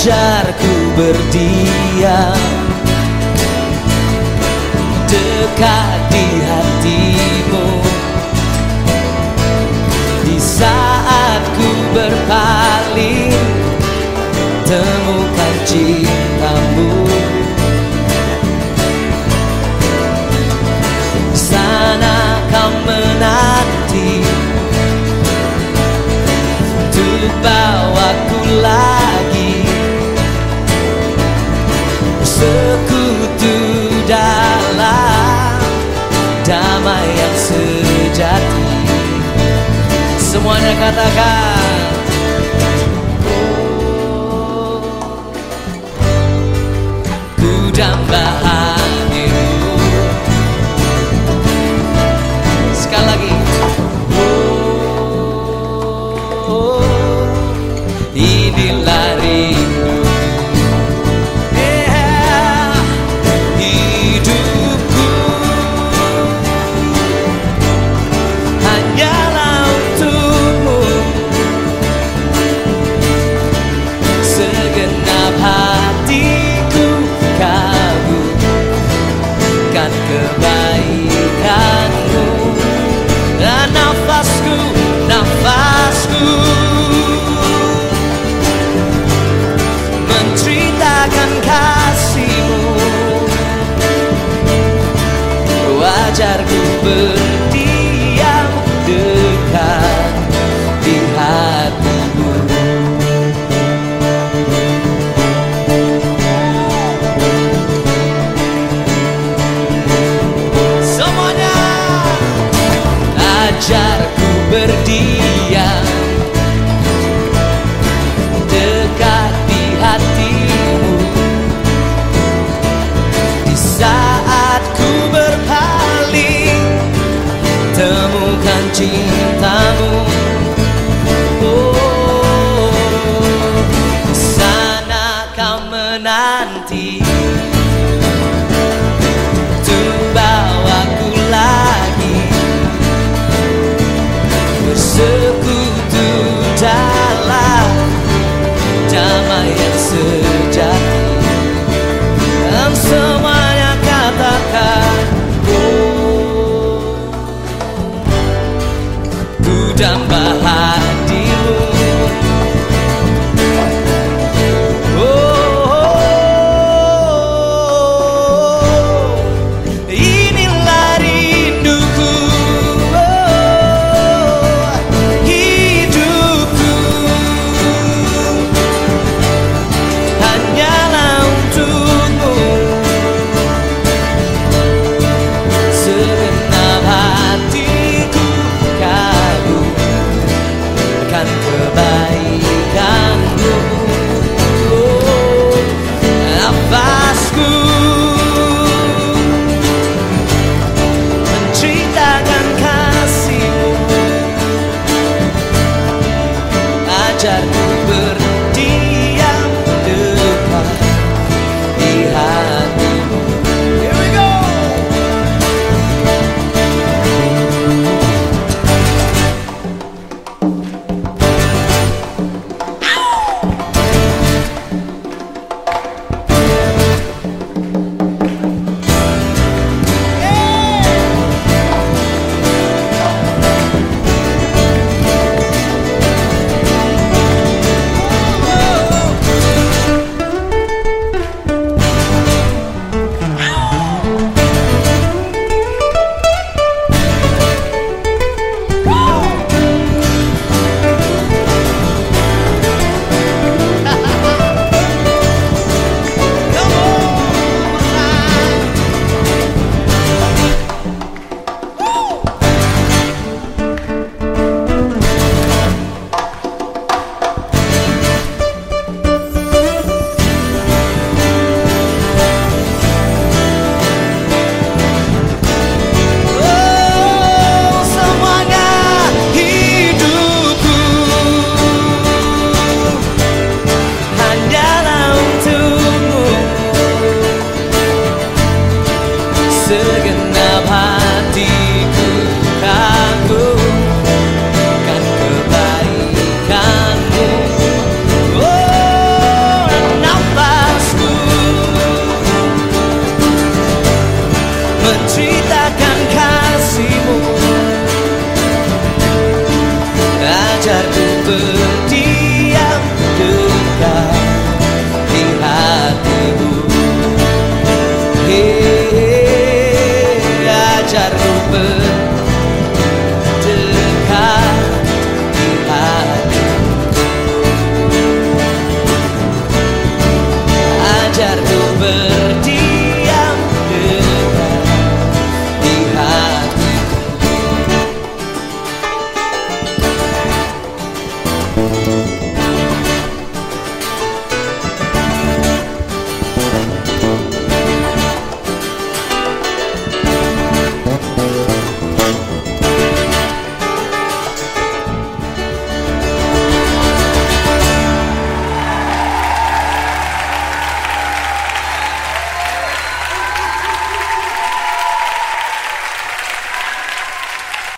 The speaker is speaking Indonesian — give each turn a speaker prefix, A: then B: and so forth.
A: Wajarku berdiam. Dekat di sejati. Semuanya katakan oh, Ku dan berdiam dekat di hatimu. Semuanya ajarku berdiam. cintamu. Hatimu Ajarku berdiam